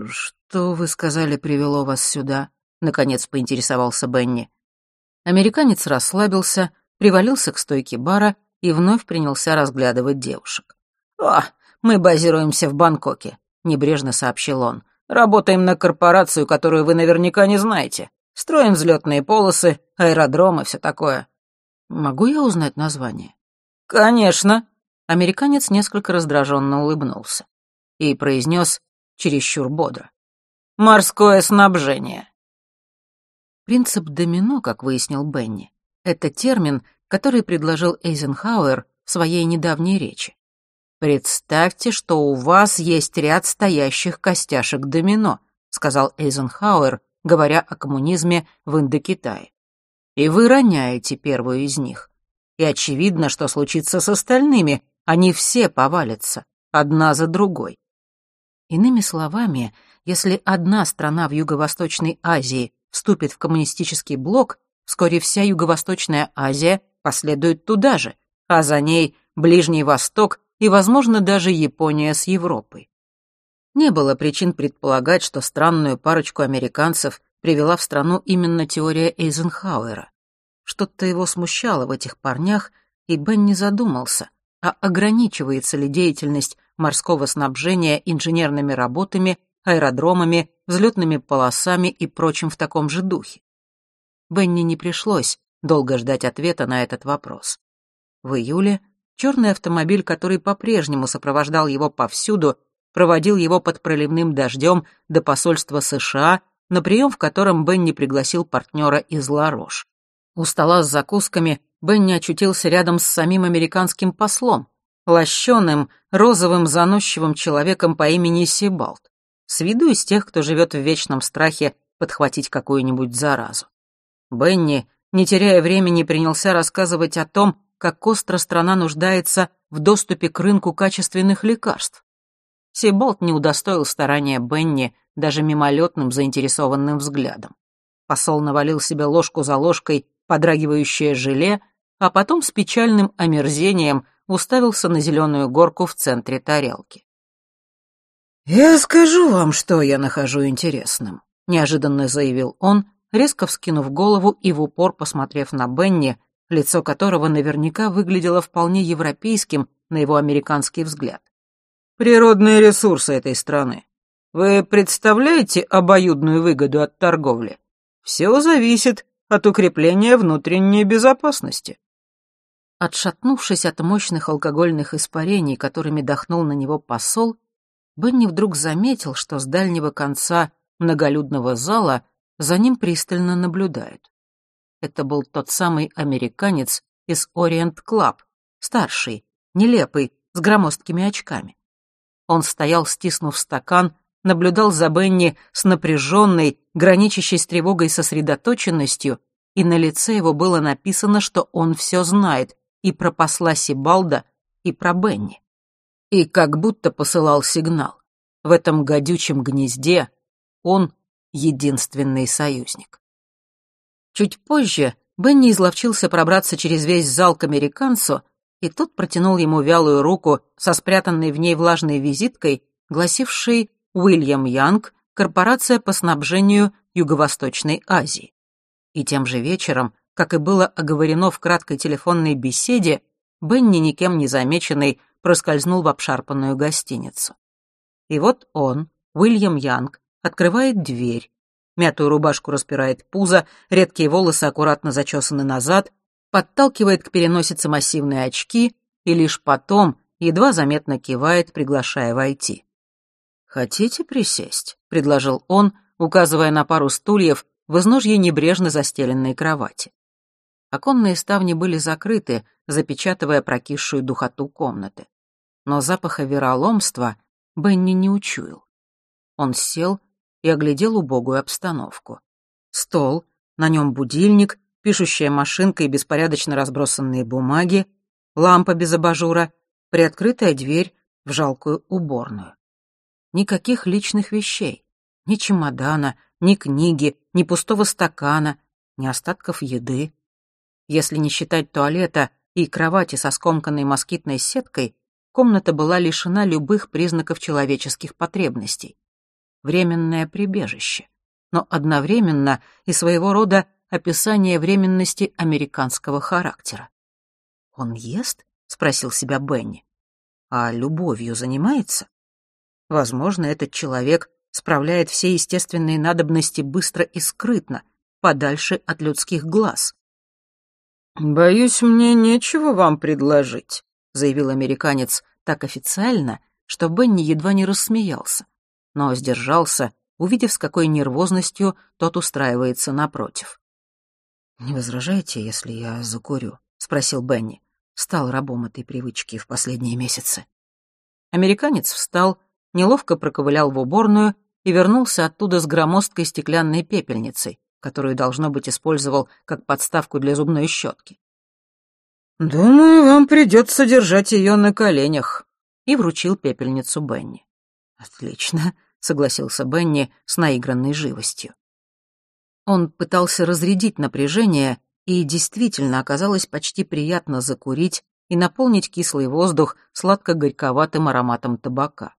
A: «Что, вы сказали, привело вас сюда?» — наконец поинтересовался Бенни. Американец расслабился, привалился к стойке бара и вновь принялся разглядывать девушек. «О, мы базируемся в Бангкоке», — небрежно сообщил он. «Работаем на корпорацию, которую вы наверняка не знаете. Строим взлетные полосы, аэродромы, все такое». «Могу я узнать название?» «Конечно». Американец несколько раздраженно улыбнулся и произнес чересчур бодро. «Морское снабжение». Принцип домино, как выяснил Бенни, это термин, который предложил Эйзенхауэр в своей недавней речи. «Представьте, что у вас есть ряд стоящих костяшек домино», сказал Эйзенхауэр, говоря о коммунизме в Индокитае. «И вы роняете первую из них. И очевидно, что случится с остальными, они все повалятся, одна за другой». Иными словами, если одна страна в Юго-Восточной Азии вступит в коммунистический блок, вскоре вся Юго-Восточная Азия последует туда же, а за ней Ближний Восток и, возможно, даже Япония с Европой. Не было причин предполагать, что странную парочку американцев привела в страну именно теория Эйзенхауэра. Что-то его смущало в этих парнях, и Бен не задумался, а ограничивается ли деятельность морского снабжения инженерными работами аэродромами, взлетными полосами и прочим в таком же духе. Бенни не пришлось долго ждать ответа на этот вопрос. В июле черный автомобиль, который по-прежнему сопровождал его повсюду, проводил его под проливным дождем до посольства США, на прием в котором Бенни пригласил партнера из Ларош. У стола с закусками Бенни очутился рядом с самим американским послом, лощеным, розовым, заносчивым человеком по имени Сибалт с виду из тех, кто живет в вечном страхе подхватить какую-нибудь заразу. Бенни, не теряя времени, принялся рассказывать о том, как остро страна нуждается в доступе к рынку качественных лекарств. Сиболт не удостоил старания Бенни даже мимолетным заинтересованным взглядом. Посол навалил себе ложку за ложкой подрагивающее желе, а потом с печальным омерзением уставился на зеленую горку в центре тарелки. «Я скажу вам, что я нахожу интересным», — неожиданно заявил он, резко вскинув голову и в упор посмотрев на Бенни, лицо которого наверняка выглядело вполне европейским на его американский взгляд. «Природные ресурсы этой страны. Вы представляете обоюдную выгоду от торговли? Все зависит от укрепления внутренней безопасности». Отшатнувшись от мощных алкогольных испарений, которыми дохнул на него посол, Бенни вдруг заметил, что с дальнего конца многолюдного зала за ним пристально наблюдают. Это был тот самый американец из Ориент Клаб, старший, нелепый, с громоздкими очками. Он стоял, стиснув стакан, наблюдал за Бенни с напряженной, граничащей с тревогой сосредоточенностью, и на лице его было написано, что он все знает и про посла Сибалда, и про Бенни и как будто посылал сигнал. В этом гадючем гнезде он единственный союзник. Чуть позже Бенни изловчился пробраться через весь зал к американцу, и тот протянул ему вялую руку со спрятанной в ней влажной визиткой, гласившей «Уильям Янг, корпорация по снабжению Юго-Восточной Азии». И тем же вечером, как и было оговорено в краткой телефонной беседе, Бенни, никем не замеченный, проскользнул в обшарпанную гостиницу. И вот он, Уильям Янг, открывает дверь. Мятую рубашку распирает пузо, редкие волосы аккуратно зачесаны назад, подталкивает к переносице массивные очки и лишь потом едва заметно кивает, приглашая войти. «Хотите присесть?» — предложил он, указывая на пару стульев в изножье небрежно застеленной кровати. Оконные ставни были закрыты, запечатывая прокисшую духоту комнаты но запаха вероломства Бенни не учуял. Он сел и оглядел убогую обстановку. Стол, на нем будильник, пишущая машинка и беспорядочно разбросанные бумаги, лампа без абажура, приоткрытая дверь в жалкую уборную. Никаких личных вещей, ни чемодана, ни книги, ни пустого стакана, ни остатков еды. Если не считать туалета и кровати со скомканной москитной сеткой, комната была лишена любых признаков человеческих потребностей. Временное прибежище, но одновременно и своего рода описание временности американского характера. «Он ест?» — спросил себя Бенни. «А любовью занимается?» Возможно, этот человек справляет все естественные надобности быстро и скрытно, подальше от людских глаз. «Боюсь, мне нечего вам предложить», заявил американец так официально, что Бенни едва не рассмеялся, но сдержался, увидев, с какой нервозностью тот устраивается напротив. «Не возражаете, если я закурю?» — спросил Бенни. Стал рабом этой привычки в последние месяцы. Американец встал, неловко проковылял в уборную и вернулся оттуда с громоздкой стеклянной пепельницей, которую, должно быть, использовал как подставку для зубной щетки. «Думаю, вам придется держать ее на коленях», и вручил пепельницу Бенни. «Отлично», — согласился Бенни с наигранной живостью. Он пытался разрядить напряжение, и действительно оказалось почти приятно закурить и наполнить кислый воздух сладко-горьковатым ароматом табака.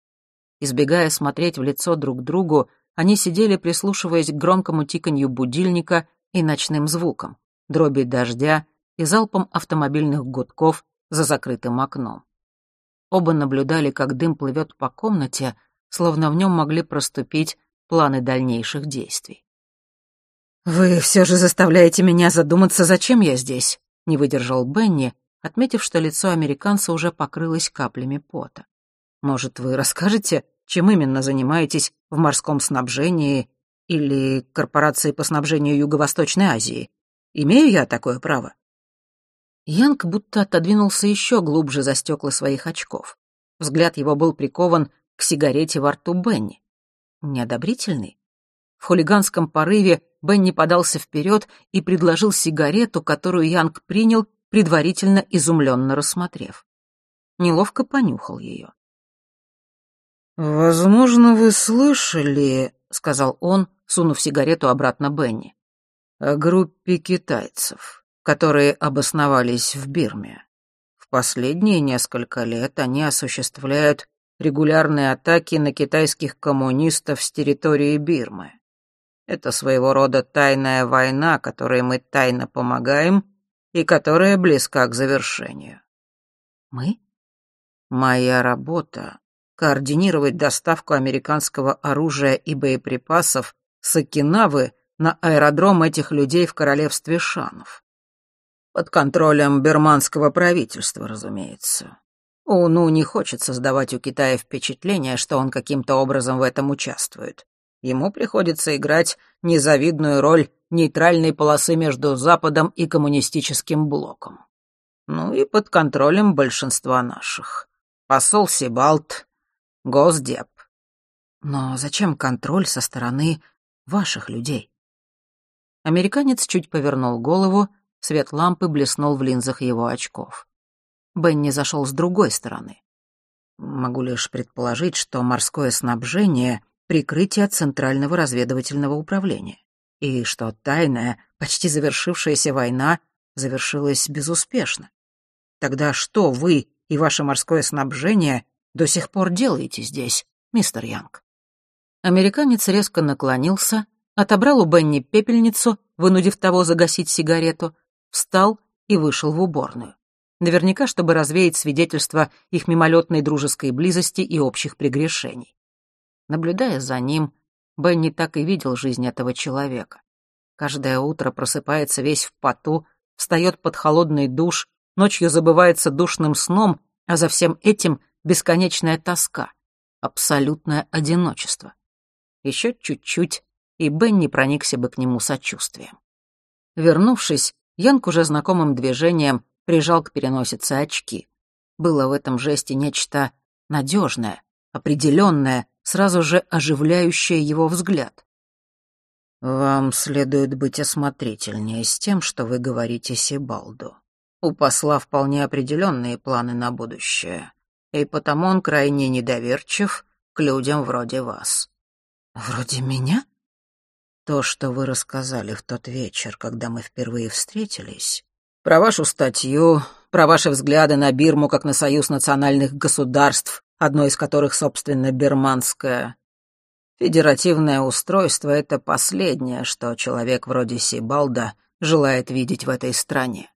A: Избегая смотреть в лицо друг другу, они сидели, прислушиваясь к громкому тиканью будильника и ночным звукам, дроби дождя и залпом автомобильных гудков за закрытым окном. Оба наблюдали, как дым плывет по комнате, словно в нем могли проступить планы дальнейших действий. «Вы все же заставляете меня задуматься, зачем я здесь?» — не выдержал Бенни, отметив, что лицо американца уже покрылось каплями пота. «Может, вы расскажете, чем именно занимаетесь в морском снабжении или корпорации по снабжению Юго-Восточной Азии? Имею я такое право?» Янг будто отодвинулся еще глубже за стекла своих очков. Взгляд его был прикован к сигарете во рту Бенни. Неодобрительный? В хулиганском порыве Бенни подался вперед и предложил сигарету, которую Янг принял, предварительно изумленно рассмотрев. Неловко понюхал ее.
C: «Возможно, вы слышали, — сказал он, сунув сигарету обратно Бенни, — о группе китайцев, которые обосновались в Бирме. В последние несколько лет они осуществляют регулярные атаки на китайских коммунистов с территории Бирмы. Это своего рода тайная война, которой мы тайно помогаем и которая близка к завершению.
A: Мы?
C: Моя работа координировать доставку американского оружия и боеприпасов с Окинавы на аэродром этих людей в королевстве Шанов. Под контролем берманского правительства, разумеется. УНУ не хочет создавать у Китая впечатление, что он каким-то образом в этом участвует. Ему приходится играть незавидную роль нейтральной полосы между Западом и коммунистическим блоком. Ну и под контролем большинства наших. Посол Сибалт, Госдеп.
A: Но зачем контроль со стороны ваших людей? Американец чуть повернул голову, свет лампы блеснул в линзах его очков. Бенни зашел с другой стороны. Могу лишь предположить, что морское снабжение — прикрытие Центрального разведывательного управления, и что тайная, почти завершившаяся война завершилась безуспешно. Тогда что вы и ваше морское снабжение до сих пор делаете здесь, мистер Янг?» Американец резко наклонился, отобрал у Бенни пепельницу, вынудив того загасить сигарету, встал и вышел в уборную. Наверняка, чтобы развеять свидетельства их мимолетной дружеской близости и общих прегрешений. Наблюдая за ним, Бенни так и видел жизнь этого человека. Каждое утро просыпается весь в поту, встает под холодный душ, ночью забывается душным сном, а за всем этим бесконечная тоска, абсолютное одиночество. Еще чуть-чуть, и Бенни проникся бы к нему сочувствием. Вернувшись, Янг уже знакомым движением прижал к переносице очки. Было в этом жесте нечто надежное, определенное, сразу же оживляющее его взгляд.
C: «Вам следует быть осмотрительнее с тем, что вы говорите Сибалду. У посла вполне определенные планы на будущее и потому он крайне недоверчив к людям вроде вас».
A: «Вроде меня?»
C: «То, что вы рассказали в тот вечер, когда мы впервые встретились, про вашу статью, про ваши взгляды на Бирму как на союз национальных государств, одно из которых, собственно, бирманское. Федеративное устройство — это последнее, что человек вроде Сибалда желает видеть в этой стране.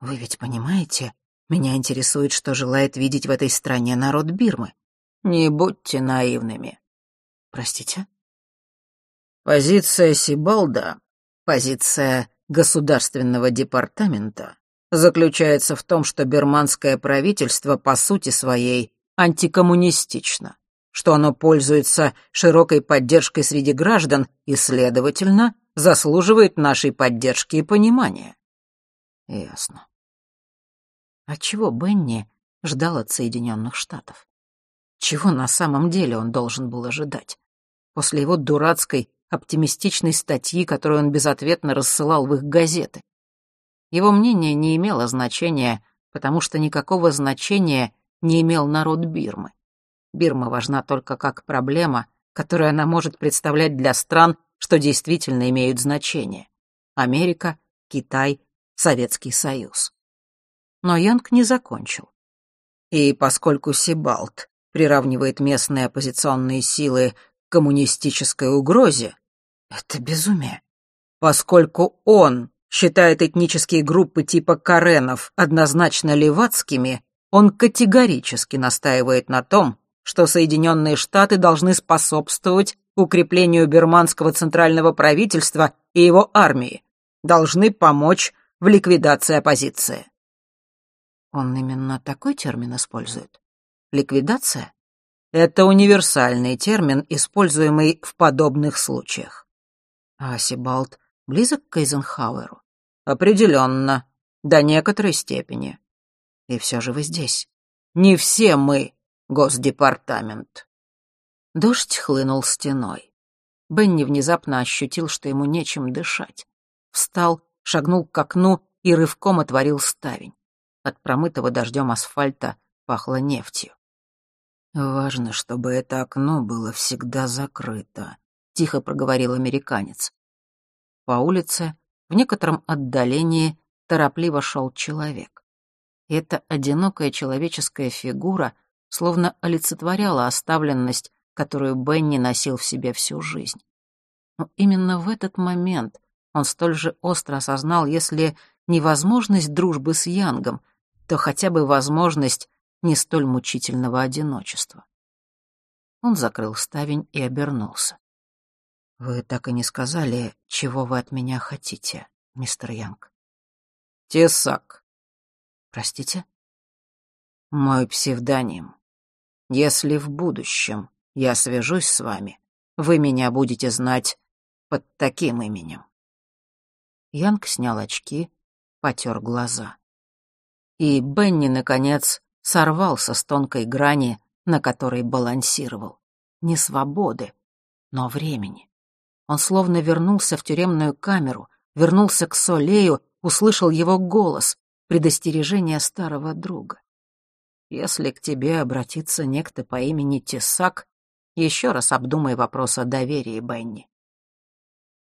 A: Вы ведь понимаете, меня интересует, что желает видеть в этой стране народ Бирмы.
C: Не будьте наивными.
A: Простите?
C: Позиция Сибалда, позиция Государственного департамента заключается в том, что бирманское правительство по сути своей антикоммунистично, что оно пользуется широкой поддержкой среди граждан и, следовательно, заслуживает нашей поддержки и понимания.
A: Ясно. А чего Бенни ждал от Соединенных Штатов? Чего на самом деле он должен был ожидать? После его дурацкой, оптимистичной статьи, которую он безответно рассылал в их газеты. Его мнение не имело значения, потому что никакого значения не имел народ Бирмы. Бирма важна только как проблема, которую она может представлять для стран, что действительно имеют значение. Америка, Китай, Советский Союз но Янг не закончил. И поскольку Сибалт приравнивает местные оппозиционные силы к коммунистической угрозе, это безумие. Поскольку он считает этнические группы типа Каренов однозначно левацкими, он категорически настаивает на том, что Соединенные Штаты должны способствовать укреплению бирманского центрального правительства и его армии, должны помочь в ликвидации оппозиции. Он именно такой термин использует? Ликвидация? Это универсальный термин, используемый в подобных случаях. А Сибалт близок к Эйзенхауэру? Определенно, до некоторой степени. И все же вы здесь. Не все мы, Госдепартамент. Дождь хлынул стеной. Бенни внезапно ощутил, что ему нечем дышать. Встал, шагнул к окну и рывком отворил ставень. От промытого дождем асфальта пахло нефтью.
C: «Важно, чтобы это окно было всегда закрыто», — тихо проговорил американец.
A: По улице, в некотором отдалении, торопливо шел человек. И эта одинокая человеческая фигура словно олицетворяла оставленность, которую Бенни носил в себе всю жизнь. Но именно в этот момент он столь же остро осознал, если невозможность дружбы с Янгом, то хотя бы возможность не столь мучительного одиночества. Он закрыл ставень и обернулся.
C: «Вы так и не сказали, чего вы от меня хотите, мистер Янг?»
A: «Тесак».
C: «Простите?»
A: «Мой псевдоним. Если в будущем я свяжусь с вами, вы меня будете знать под таким именем». Янг снял очки, потер глаза. И Бенни, наконец, сорвался с тонкой грани, на которой балансировал. Не свободы, но времени. Он словно вернулся в тюремную камеру, вернулся к Солею, услышал его голос, предостережение старого друга. Если к тебе обратится некто по имени Тесак, еще раз обдумай вопрос о доверии, Бенни.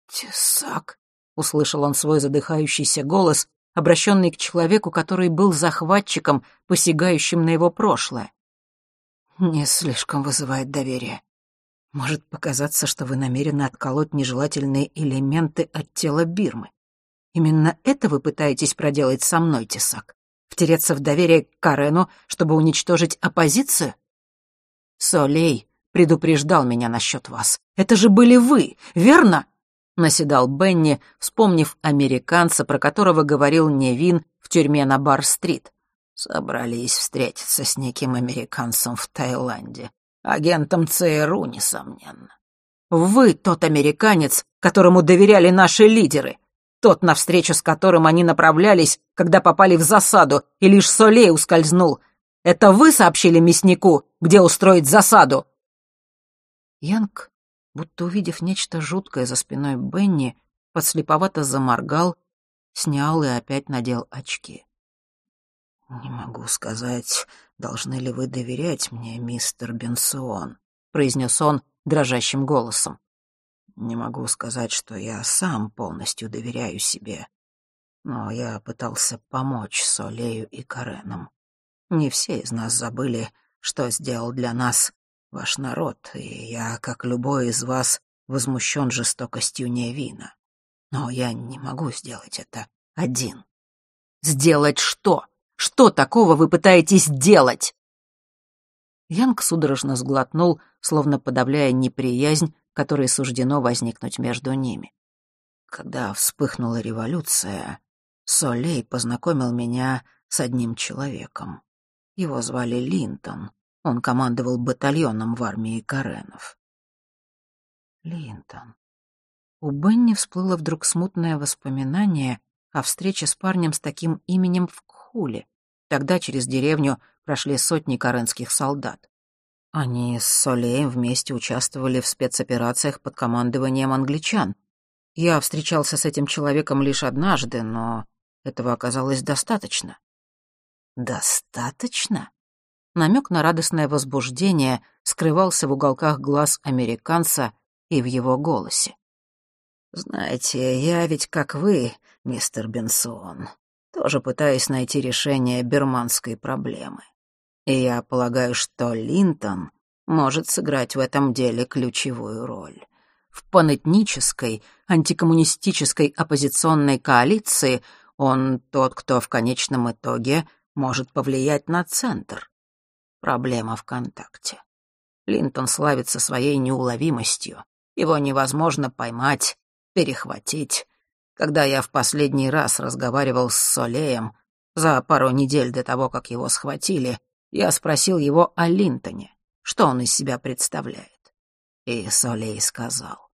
C: «Тесак», —
A: услышал он свой задыхающийся голос, обращенный к человеку, который был захватчиком, посягающим на его прошлое.
C: «Не слишком вызывает доверие. Может показаться, что вы намерены отколоть нежелательные элементы от тела Бирмы. Именно это вы пытаетесь проделать со мной, Тесак? Втереться в доверие к Карену, чтобы уничтожить оппозицию?
A: Солей предупреждал меня насчет вас. Это же были вы, верно? Наседал Бенни, вспомнив американца, про которого говорил Невин в тюрьме на Бар-стрит.
C: Собрались встретиться с неким американцем в Таиланде. Агентом ЦРУ, несомненно.
A: Вы тот американец, которому доверяли наши лидеры. Тот, навстречу с которым они направлялись, когда попали в засаду, и лишь Солей ускользнул. Это вы сообщили мяснику, где устроить засаду?» Янг будто увидев нечто жуткое за спиной Бенни, подслеповато заморгал, снял и опять надел очки.
C: «Не могу сказать, должны ли вы доверять мне, мистер Бенсон», — произнес он дрожащим голосом. «Не могу сказать, что я сам полностью доверяю себе, но я пытался помочь Солею и Каренам. Не все из нас забыли, что сделал для нас ваш народ, и я, как любой из вас, возмущен жестокостью Невина. Но я не могу сделать это один.
A: Сделать что? Что такого вы пытаетесь делать? Янг судорожно сглотнул, словно подавляя неприязнь, которой суждено возникнуть между ними.
C: Когда вспыхнула революция, Солей познакомил меня с одним человеком. Его звали Линтон. Он командовал батальоном в армии Каренов.
A: Линтон. У Бенни всплыло вдруг смутное воспоминание о встрече с парнем с таким именем в Кхуле. Тогда через деревню прошли сотни каренских солдат. Они с Солеем вместе участвовали в спецоперациях под командованием англичан. Я встречался с этим человеком лишь однажды, но этого оказалось достаточно.
C: Достаточно?
A: Намек на радостное возбуждение скрывался в уголках глаз американца и в его голосе.
C: «Знаете, я ведь как вы, мистер Бенсон, тоже пытаюсь найти решение берманской проблемы. И я полагаю, что Линтон может сыграть в этом деле ключевую роль. В панэтнической, антикоммунистической оппозиционной коалиции он тот, кто в конечном итоге может повлиять на центр. Проблема в контакте. Линтон славится своей неуловимостью. Его невозможно поймать, перехватить. Когда я в последний раз разговаривал с Солеем, за пару недель до того, как его схватили, я спросил его о Линтоне, что он из себя представляет. И Солей сказал.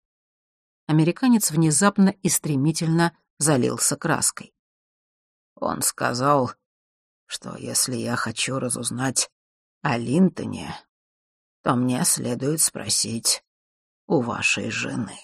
A: Американец внезапно и стремительно залился краской.
C: Он сказал, что если я хочу разузнать о Линтоне, то мне следует спросить у вашей жены.